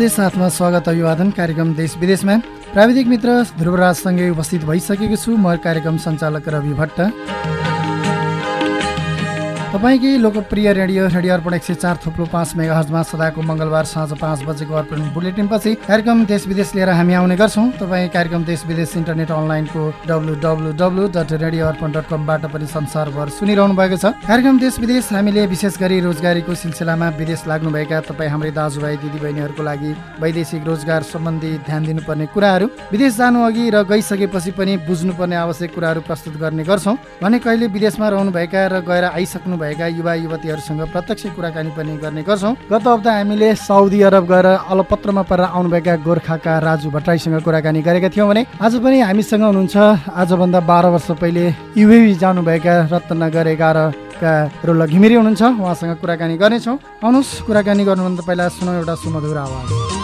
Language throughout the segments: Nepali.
नमस्ते साथमा स्वागत अभिवादन कार्यक्रम देश विदेशमा। प्राविधिक मित्र ध्रुवराजसँगै उपस्थित भइसकेको छु। म कार्यक्रम सञ्चालक रवि भट्ट। तपाईँकै लोकप्रिय रेडियो रेडियो अर्पण एक सय चार थुप्रो पाँच मेगा हजमा सदाको मङ्गलबार साँझ पाँच बजेको अर्पण बुलेटिनपछि कार्यक्रम देश विदेश लिएर हामी आउने गर्छौँ। तपाईँ कार्यक्रम देश विदेश इन्टरनेट अनलाइनको W W W dot radio Arpan dot कमबाट पनि संसारभर सुनिरहनु भएको छ। कार्यक्रम देश विदेश हामीले विशेष गरी रोजगारीको सिलसिलामा विदेश लाग्नुभएका तपाईँ हाम्रै दाजुभाइ दिदीबहिनीहरूको लागि वैदेशिक रोजगार सम्बन्धी ध्यान दिनुपर्ने कुराहरू विदेश जानु अघि र गइसकेपछि पनि बुझ्नुपर्ने आवश्यक कुराहरू प्रस्तुत गर्ने गर्छौँ। भने कहिले विदेशमा रहनुभएका र गएर आइसक्नु भएका युवा युवतीहरूसँग प्रत्यक्ष कुराकानी पनि गर्ने गर्छौँ। गत हप्ता हामीले साउदी अरब गएर अलपत्रमा परेर आउनुभएका गोर्खाका राजु भट्टराईसँग कुराकानी गरेका थियौँ भने आज पनि हामीसँग हुनुहुन्छ आजभन्दा बाह्र वर्ष पहिले युएवी जानुभएका रत्नगर एघारका रोल घिमिरी हुनुहुन्छ। उहाँसँग कुराकानी गर्नेछौँ। आउनुहोस् कुराकानी गर्नुभन्दा पहिला सुनौ एउटा सुमधुर आवाज।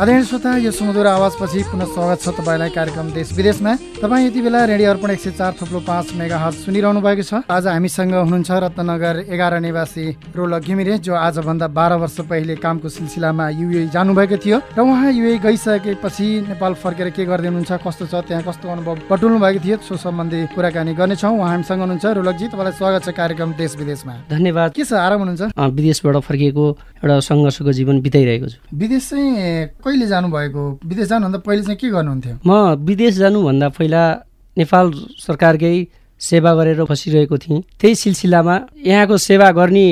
आदरणीय श्रोता यो सुमधुर आवाजपछि पुनः स्वागत छ तपाईँलाई कार्यक्रम देश विदेशमा। तपाईँ यति बेला रेडियो अर्पण एक सय चार थुप्रो पाँच मेगा हात सुनिरहनु भएको छ। आज हामीसँग हुनुहुन्छ रत्नगर एघार निवासी रोल घिमिरे जो आजभन्दा बाह्र वर्ष पहिले कामको सिलसिलामा युए जानुभएको थियो। र उहाँ युए गइसकेपछि नेपाल फर्केर के गर्दै हुनुहुन्छ कस्तो छ त्यहाँ कस्तो अनुभव बटुल्नु भएको थियो सो सम्बन्धी कुराकानी गर्नेछौँ। उहाँ हामीसँग हुनुहुन्छ। रोलकजी तपाईँलाई स्वागत छ कार्यक्रम देश विदेशमा। धन्यवाद। के छ आराम हुनुहुन्छ? विदेशबाट फर्किएको एउटा सङ्घर्षको जीवन बिताइरहेको छु। विदेश चाहिँ कहिले जानुभएको विदेश जानुभन्दा पहिले चाहिँ के गर्नुहुन्थ्यो? म विदेश जानुभन्दा पहिला नेपाल सरकारकै सेवा गरेर फसिरहेको थिएँ। त्यही सिलसिलामा यहाँको सेवा गर्ने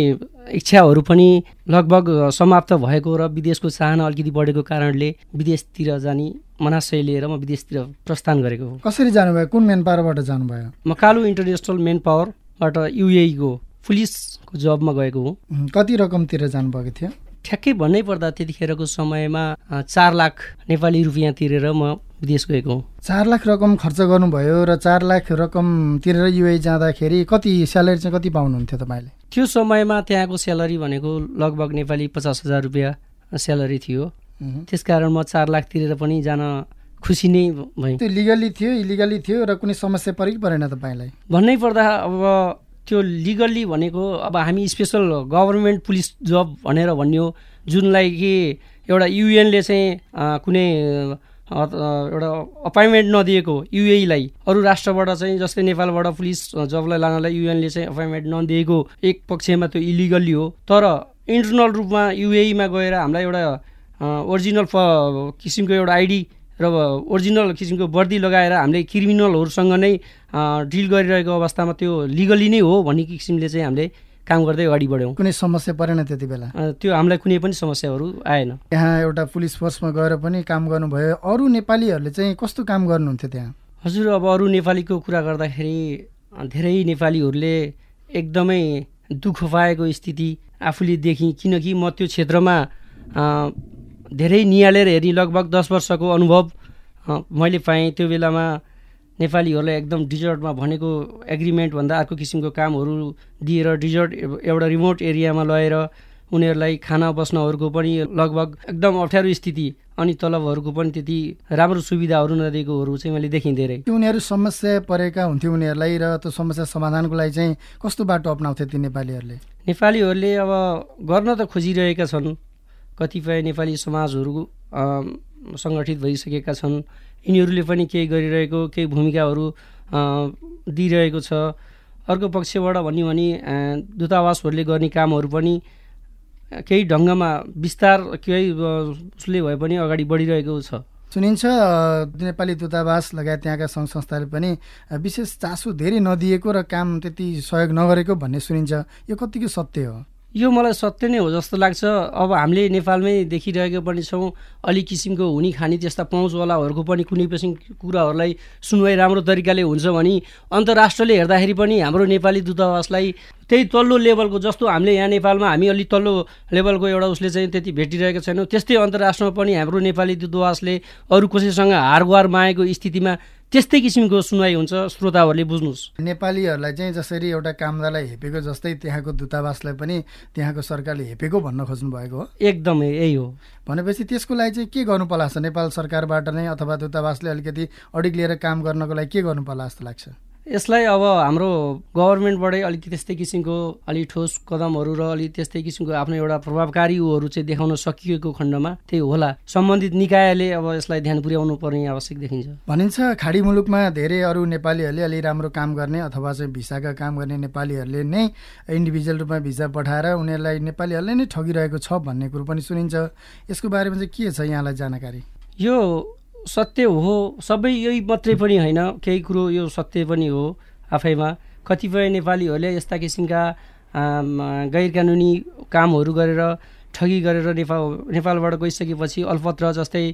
इच्छाहरू पनि लगभग समाप्त भएको र विदेशको चाहना अलिकति बढेको कारणले विदेशतिर जाने मनाशय लिएर म विदेशतिर प्रस्थान गरेको हो। कसरी जानुभयो? कुन मेन पावरबाट जानुभयो? म कालु इन्टरनेसनल मेन पावरबाट युएको पुलिसको जबमा गएको हुँ। कति रकमतिर जानुभएको थियो? ठ्याक्कै भन्नै पर्दा त्यतिखेरको समयमा चार लाख नेपाली रुपियाँ तिरेर म विदेश गएको हुँ। चार लाख रकम खर्च गर्नुभयो र चार लाख रकम तिरेर युए जाँदाखेरि कति स्यालेरी चाहिँ कति पाउनुहुन्थ्यो तपाईँले? त्यो समयमा त्यहाँको स्यालेरी भनेको लगभग नेपाली पचास हजार रुपियाँ स्यालेरी थियो। त्यसकारण म चार लाख तिरेर पनि जान खुसी नै भएँ। त्यो लिगली थियो इलिगली थियो र कुनै समस्या परे कि परेन तपाईँलाई? भन्नै पर्दा अब त्यो लिगल्ली भनेको अब हामी स्पेसल गभर्मेन्ट पुलिस जब भनेर भन्यो जुनलाई कि एउटा युएनले चाहिँ कुनै एउटा अपोइन्टमेन्ट नदिएको युएलाई अरू राष्ट्रबाट चाहिँ जस्तै नेपालबाट पुलिस जबलाई लानलाई युएनले चाहिँ अपोइन्टमेन्ट नदिएको एक पक्षमा त्यो इलिगल्ली हो। तर इन्टरनल रूपमा युएमा गएर हामीलाई एउटा ओरिजिनल किसिमको एउटा आइडी र ओरिजिनल किसिमको वर्दी लगाएर हामीले क्रिमिनलहरूसँग नै डिल गरिरहेको अवस्थामा त्यो लिगली नै हो भन्ने किसिमले चाहिँ हामीले काम गर्दै अगाडि बढ्यौँ। कुनै समस्या परेन त्यति बेला? त्यो हामीलाई कुनै पनि समस्याहरू आएन। यहाँ एउटा पुलिस फोर्समा गएर पनि काम गर्नुभयो। अरू नेपालीहरूले चाहिँ कस्तो काम गर्नुहुन्थ्यो त्यहाँ? हजुर अब अरू नेपालीको कुरा गर्दाखेरि धेरै नेपालीहरूले एकदमै दुःख पाएको स्थिति आफूले देखेँ किनकि म त्यो क्षेत्रमा धेरै निहालेर हेरी लगभग दस वर्षको अनुभव मैले पाएँ त्यो बेलामा नेपालीहरूलाई एकदम डिजर्टमा भनेको एग्रिमेन्टभन्दा अर्को किसिमको कामहरू दिएर डिजर्ट एउटा रिमोट एरियामा लगेर उनीहरूलाई खाना बस्नहरूको पनि लगभग एकदम अप्ठ्यारो स्थिति अनि तलबहरूको पनि त्यति राम्रो सुविधाहरू नदिएकोहरू चाहिँ मैले देखिँदै धेरै उनीहरू समस्या परेका हुन्थ्यो उनीहरूलाई र त्यो समस्या समाधानको लागि चाहिँ कस्तो बाटो अप्नाउँथ्यो ती नेपालीहरूले? नेपालीहरूले अब गर्न त खोजिरहेका छन्। कतिपय नेपाली समाजहरू सङ्गठित भइसकेका छन्। यिनीहरूले पनि केही गरिरहेको केही भूमिकाहरू दिइरहेको छ। अर्को पक्षबाट भन्यो भने दूतावासहरूले गर्ने कामहरू पनि केही ढङ्गमा विस्तार केही उसले भए पनि अगाडि बढिरहेको छ। सुनिन्छ नेपाली दूतावास लगायत त्यहाँका सङ्घ संस्थाले पनि विशेष चासो धेरै नदिएको र काम त्यति सहयोग नगरेको भन्ने सुनिन्छ। यो कतिको सत्य हो? यो मलाई सत्य नै हो जस्तो लाग्छ। अब हामीले नेपालमै देखिरहेको पनि छौँ अलिक किसिमको हुने खाने त्यस्ता पहुँचवालाहरूको पनि कुनै किसिम कुराहरूलाई सुनवाई राम्रो तरिकाले हुन्छ भने अन्तर्राष्ट्रले हेर्दाखेरि पनि हाम्रो नेपाली दूतावासलाई त्यही तल्लो लेभलको जस्तो हामीले यहाँ नेपालमा हामी अलिक तल्लो लेभलको एउटा उसले चाहिँ त्यति भेटिरहेको छैनौँ। त्यस्तै अन्तर्राष्ट्रमा पनि हाम्रो नेपाली दूतावासले अरू कसैसँग हारगुहार मागेको स्थितिमा त्यस्तै किसिमको सुनवाई हुन्छ श्रोताहरूले बुझ्नुहोस्। नेपालीहरूलाई चाहिँ जसरी एउटा कामदारलाई हेपेको जस्तै त्यहाँको दूतावासलाई पनि त्यहाँको सरकारले हेपेको भन्न खोज्नु भएको हो। एकदमै यही हो। भनेपछि त्यसको लागि चाहिँ के गर्नु पर्ला नेपाल सरकारबाट नै अथवा दूतावासले अलिकति अडिक लिएर काम गर्नको लागि के गर्नु पर्ला जस्तो लाग्छ? यसलाई अब हाम्रो गभर्मेन्टबाटै अलिक त्यस्तै किसिमको अलिक ठोस कदमहरू र अलिक त्यस्तै किसिमको आफ्नो एउटा प्रभावकारी उहरू चाहिँ देखाउन सकिएको खण्डमा त्यही होला। सम्बन्धित निकायले अब यसलाई ध्यान पुर्याउनु पर्ने आवश्यक देखिन्छ। भनिन्छ खाडी मुलुकमा धेरै अरू नेपालीहरूले अलि राम्रो काम गर्ने अथवा चाहिँ भिसाका काम गर्ने नेपालीहरूले नै इन्डिभिजुअल रूपमा भिसा पठाएर उनीहरूलाई नेपालीहरूले नै ठगिरहेको छ भन्ने कुरो पनि सुनिन्छ। यसको बारेमा चाहिँ के छ यहाँलाई जानकारी? यो सत्य हो सबै यही मात्रै पनि होइन। केही कुरो यो सत्य पनि हो आफैमा। कतिपय नेपालीहरूले यस्ता किसिमका गैर कानुनी कामहरू गरेर ठगी गरेर नेपाल नेपालबाट गइसकेपछि अल्पत्र जस्तै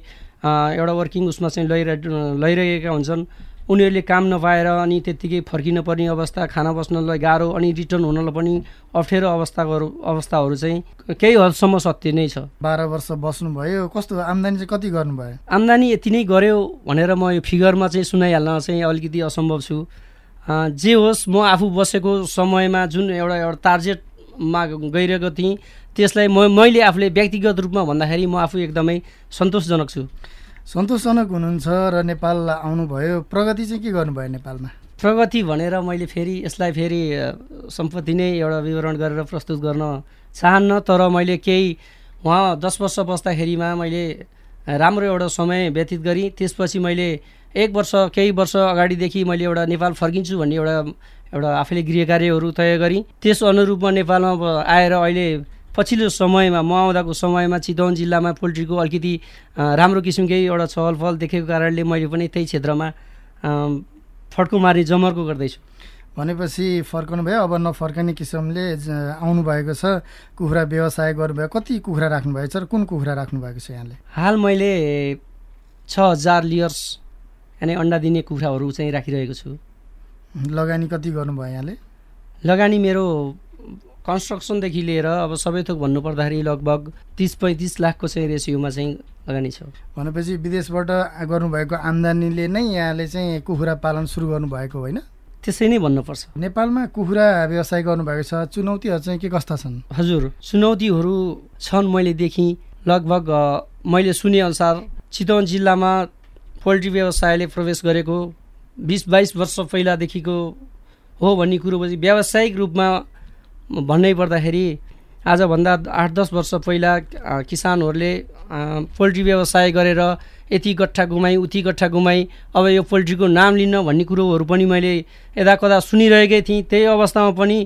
एउटा वर्किङ उसमा चाहिँ लैरहे लैरहेका हुन्छन्। उनीहरूले काम नपाएर अनि त्यत्तिकै फर्किन पर्ने अवस्था खाना बस्नलाई गाह्रो अनि रिटर्न हुनलाई पनि अप्ठ्यारो अवस्थाहरू अवस्थाहरू चाहिँ केही हदसम्म सत्य नै छ। बाह्र वर्ष बस्नुभयो कस्तो आम्दानी चाहिँ कति गर्नुभयो? आम्दानी यति नै गऱ्यो भनेर म यो फिगरमा चाहिँ सुनाइहाल्न चाहिँ अलिकति असम्भव छु। जे होस् म आफू बसेको समयमा जुन एउटा एउटा टार्गेटमा गइरहेको थिएँ त्यसलाई म मैले आफूले व्यक्तिगत रूपमा भन्दाखेरि म आफू एकदमै सन्तोषजनक छु। सन्तोषजनक हुनुहुन्छ र नेपाल आउनुभयो। प्रगति चाहिँ के गर्नुभयो नेपालमा? प्रगति भनेर मैले फेरि यसलाई फेरि सम्पत्ति नै एउटा विवरण गरेर प्रस्तुत गर्न चाहन्न तर मैले केही उहाँ दस वर्ष बस्दाखेरिमा मैले राम्रो एउटा समय व्यतीत गरेँ त्यसपछि मैले एक वर्ष केही वर्ष अगाडिदेखि मैले एउटा नेपाल फर्किन्छु भन्ने एउटा एउटा आफैले गृह कार्यहरू तय गरेँ त्यस अनुरूपमा नेपालमा आएर अहिले पछिल्लो समयमा म आउँदाको समयमा चितवन जिल्लामा पोल्ट्रीको अलिकति राम्रो किसिमकै एउटा छलफल देखेको कारणले मैले पनि त्यही क्षेत्रमा फड्को मारी जमर्को गर्दैछु। भनेपछि फर्काउनु भयो अब नफर्कने किसिमले आउनुभएको छ। कुखुरा व्यवसाय गर्नुभयो। कति कुखुरा राख्नुभएको छ र कुन कुखुरा राख्नुभएको छ यहाँले? हाल मैले छ हजार लियर्स यानि अन्डा दिने कुखुराहरू चाहिँ राखिरहेको छु। लगानी कति गर्नुभयो यहाँले? लगानी मेरो कन्स्ट्रक्सनदेखि लिएर अब सबै थोक भन्नुपर्दाखेरि लगभग तिस पैँतिस लाखको चाहिँ रेसियोमा चाहिँ लगानी छ। भनेपछि विदेशबाट गर्नुभएको आम्दानीले नै यहाँले चाहिँ कुखुरा पालन सुरु गर्नुभएको होइन? त्यसै नै भन्नुपर्छ। नेपालमा कुखुरा व्यवसाय गर्नुभएको छ। चुनौतीहरू चाहिँ के कस्ता छन्? हजुर चुनौतीहरू छन् मैले देखेँ लगभग मैले सुनेअनुसार चितवन जिल्लामा पोल्ट्री व्यवसायले प्रवेश गरेको बिस बाइस वर्ष पहिलादेखिको हो भन्ने कुरो पछि व्यावसायिक रूपमा भन्नै पर्दाखेरि आजभन्दा आठ दस वर्ष पहिला किसानहरूले पोल्ट्री व्यवसाय गरेर यति गट्ठा गुमाई उति गट्ठा गुमाई अब यो पोल्ट्रीको नाम लिन भन्ने कुरोहरू पनि मैले यदा कदा सुनिरहेकै थिएँ। त्यही अवस्थामा पनि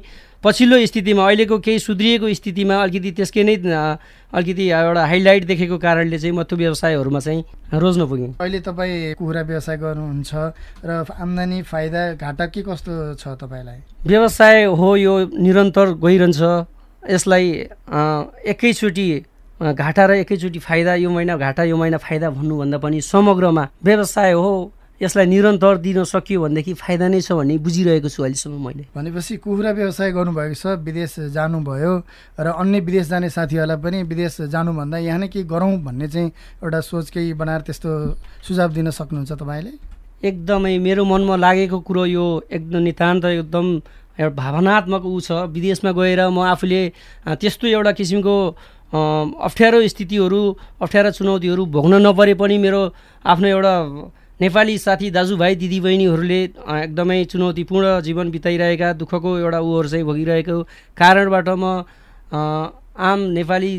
पछिल्लो स्थितिमा अहिलेको केही सुध्रिएको स्थितिमा अलिकति त्यसकै नै अलिकति एउटा हाइलाइट देखेको कारणले चाहिँ म त्यो व्यवसायहरूमा चाहिँ रोज्न पुगेँ अहिले तपाईँ कुखुरा व्यवसाय गर्नुहुन्छ र आम्दानी फाइदा घाटा के कस्तो छ तपाईँलाई? व्यवसाय हो यो निरन्तर गइरहन्छ। यसलाई एकैचोटि घाटा र एकैचोटि फाइदा यो महिना घाटा यो महिना फाइदा भन्नुभन्दा पनि समग्रमा व्यवसाय हो। यसलाई निरन्तर दिन सकियो भनेदेखि फाइदा नै छ भन्ने बुझिरहेको छु अहिलेसम्म मैले। भनेपछि कुखुरा व्यवसाय गर्नुभएको छ विदेश जानुभयो र अन्य विदेश जाने साथीहरूलाई पनि विदेश जानुभन्दा यहाँ नै केही गरौँ भन्ने चाहिँ एउटा सोच केही बनाएर त्यस्तो सुझाव दिन सक्नुहुन्छ तपाईँले? एकदमै मेरो मनमा लागेको कुरो यो एकदम नितान्त एकदम एउटा भावनात्मक ऊ छ। विदेशमा गएर म आफूले त्यस्तो एउटा किसिमको अप्ठ्यारो स्थितिहरू अप्ठ्यारा चुनौतीहरू भोग्न नपरे पनि मेरो आफ्नो एउटा नेपाली साथी दाजुभाइ दिदीबहिनीहरूले एकदमै चुनौतीपूर्ण जीवन बिताइरहेका दुःखको एउटा उहरू चाहिँ भोगिरहेको कारणबाट म आम नेपाली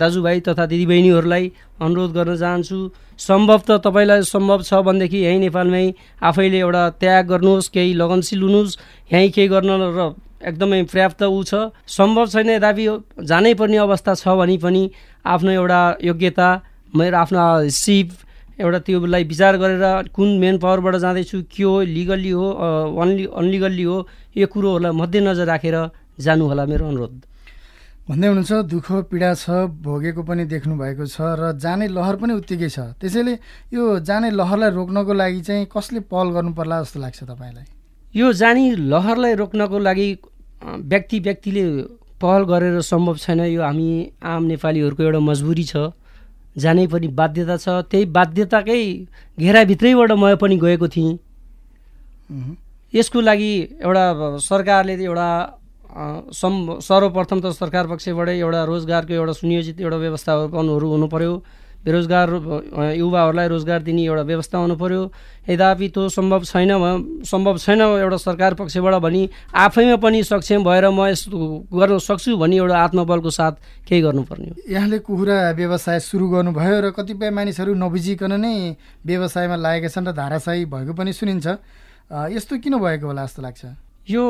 दाजुभाइ तथा दिदीबहिनीहरूलाई अनुरोध गर्न चाहन्छु। सम्भव त तपाईँलाई सम्भव छ भनेदेखि यहीँ नेपालमै आफैले एउटा त्याग गर्नुहोस् केही लगनशील हुनुहोस्। यहीँ केही गर्न र एकदमै पर्याप्त ऊ छ। सम्भव छैन यद्यपि जानै पर्ने अवस्था छ भने पनि आफ्नो एउटा योग्यता मेरो आफ्नो सिप एउटा त्योलाई विचार गरेर कुन मेन पावरबाट जाँदैछु के हो लिगल्ली हो अनलि अनलिगल्ली हो यो कुरोहरूलाई मध्यनजर राखेर जानु होला मेरो अनुरोध। भन्दै हुनुहुन्छ दुःख पीडा छ भोगेको पनि देख्नु भएको छ र जाने लहर पनि उत्तिकै छ। त्यसैले यो जाने लहरलाई रोक्नको लागि चाहिँ कसले पहल गर्नु पर्ला जस्तो लाग्छ तपाईँलाई? यो जानी लहरलाई रोक्नको लागि व्यक्ति व्यक्तिले पहल गरेर सम्भव छैन। यो हामी आम नेपालीहरूको एउटा मजबुरी छ। जानै पनि बाध्यता छ। त्यही बाध्यताकै घेराभित्रैबाट म पनि गएको थिएँ। यसको लागि एउटा सरकारले एउटा सम् सर्वप्रथम त सरकार पक्षबाटै एउटा रोजगारको एउटा सुनियोजित एउटा व्यवस्थापनहरू हुनु पऱ्यो बेरोजगार युवाहरूलाई रोजगार दिने एउटा व्यवस्था हुनु पऱ्यो यद्यपि त्यो सम्भव छैन सम्भव छैन एउटा सरकार पक्षबाट भनी आफैमा पनि सक्षम भएर म यस्तो गर्न सक्छु भन्ने एउटा आत्मबलको साथ केही गर्नुपर्ने हो। यहाँले कुखुरा व्यवसाय सुरु गर्नुभयो र कतिपय मानिसहरू नबुझिकन नै व्यवसायमा लागेका छन् र धाराशाही भएको पनि सुनिन्छ। यस्तो किन भएको होला जस्तो लाग्छ? यो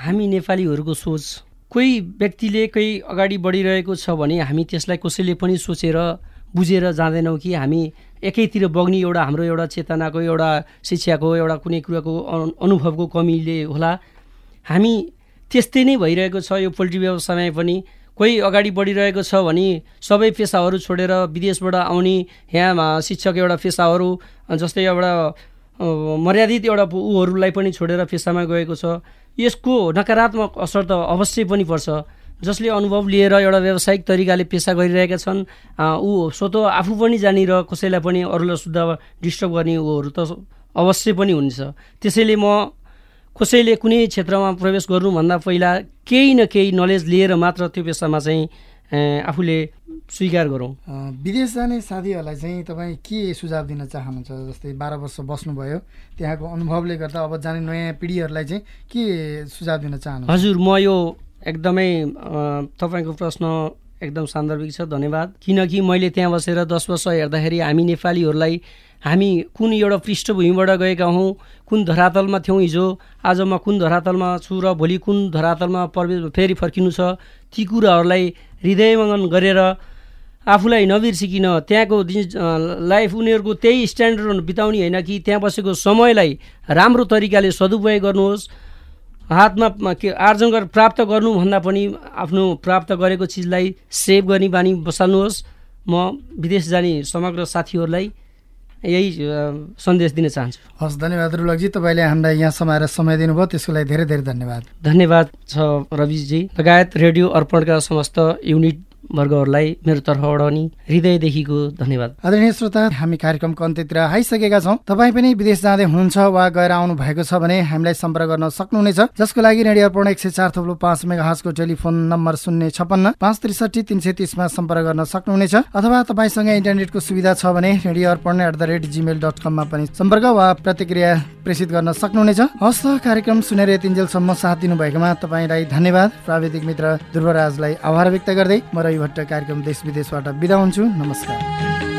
हामी नेपालीहरूको सोच। कोही व्यक्तिले कोही अगाडि बढिरहेको छ भने हामी त्यसलाई कसैले पनि सोचेर बुझेर जाँदैनौँ कि हामी एकैतिर बग्ने एउटा हाम्रो एउटा चेतनाको एउटा शिक्षाको एउटा कुनै कुराको अनुभवको कमीले होला। हामी त्यस्तै नै भइरहेको छ यो पोल्ट्री व्यवसायमा पनि। कोही अगाडि बढिरहेको छ भने सबै पेसाहरू छोडेर विदेशबाट आउने यहाँ शिक्षक एउटा पेसाहरू जस्तै एउटा मर्यादित एउटा ऊहरूलाई पनि छोडेर पेसामा गएको छ। यसको नकारात्मक असर त अवश्य पनि पर्छ। जसले अनुभव लिएर एउटा व्यावसायिक तरिकाले पेसा गरिरहेका छन् ऊ स्वत आफू पनि जानेर कसैलाई पनि अरूलाई शुद्ध डिस्टर्ब गर्ने ऊहरू त अवश्य पनि हुन्छ। त्यसैले म कसैले कुनै क्षेत्रमा प्रवेश गर्नुभन्दा पहिला केही न केही नलेज लिएर मात्र त्यो पेसामा चाहिँ आफूले स्वीकार गरौँ। विदेश जाने साथीहरूलाई चाहिँ तपाईँ के सुझाव दिन चाहनुहुन्छ? जस्तै बाह्र वर्ष बस्नुभयो त्यहाँको अनुभवले गर्दा अब जाने नयाँ पिँढीहरूलाई चाहिँ के सुझाव दिन चाहनुहुन्छ? हजुर म यो एकदमै तपाईँको प्रश्न एकदम सान्दर्भिक छ धन्यवाद। किनकि मैले त्यहाँ बसेर दस वर्ष हेर्दाखेरि हामी नेपालीहरूलाई हामी कुन एउटा पृष्ठभूमिबाट गएका हौँ कुन धरातलमा थियौँ हिजो आज म कुन धरातलमा छु र भोलि कुन धरातलमा प्रवेश फेरि फर्किनु छ ती कुराहरूलाई हृदयमगन गरेर आफूलाई नबिर्सिकन त्यहाँको लाइफ उनीहरूको त्यही स्ट्यान्डर्ड बिताउने होइन कि त्यहाँ बसेको समयलाई राम्रो तरिकाले सदुपयोग गर्नुहोस्। हातमा के आर्जन गरेर प्राप्त गर्नुभन्दा पनि आफ्नो प्राप्त गरेको चिजलाई सेभ गर्ने बानी बसाल्नुहोस्। म विदेश जाने समग्र साथीहरूलाई यही सन्देश दिन चाहन्छु। हस् धन्यवाद रुलकजी। तपाईँले हामीलाई यहाँ समाएर समय दिनुभयो त्यसको लागि धेरै धेरै धन्यवाद। धन्यवाद छ रविजी लगायत रेडियो अर्पणका समस्त युनिट वर्गहरूलाई मेरो तर्फबाट पनि हृदयदेखिको धन्यवाद। आदरणीय श्रोता हामी कार्यक्रमको अन्त्यतिर आइसकेका छौँ। तपाईँ पनि विदेश जाँदै हुनुहुन्छ वा गएर आउनु भएको छ भने हामीलाई सम्पर्क गर्न सक्नुहुनेछ। जसको लागि रेडियो अर्पण एक सय चार थप्लो पाँच मेगा हाजको टेलिफोन नम्बर शून्य छपन्न पाँच त्रिसठी तिन सय तिसमा सम्पर्क गर्न सक्नुहुनेछ। अथवा तपाईँसँग इन्टरनेटको सुविधा छ भने radio Arpan at the rate Gmail dot कममा पनि सम्पर्क वा प्रतिक्रिया प्रेसित गर्न सक्नुहुनेछ। हस् त कार्यक्रम सुनेर यतिन्जेलसम्म साथ दिनुभएकोमा तपाईँलाई धन्यवाद। प्राविधिक मित्र ध्रुवराजलाई आभार व्यक्त गर्दै म भट्ट कार्यक्रम देश विदेशबाट बिदा हुन्छु। नमस्कार।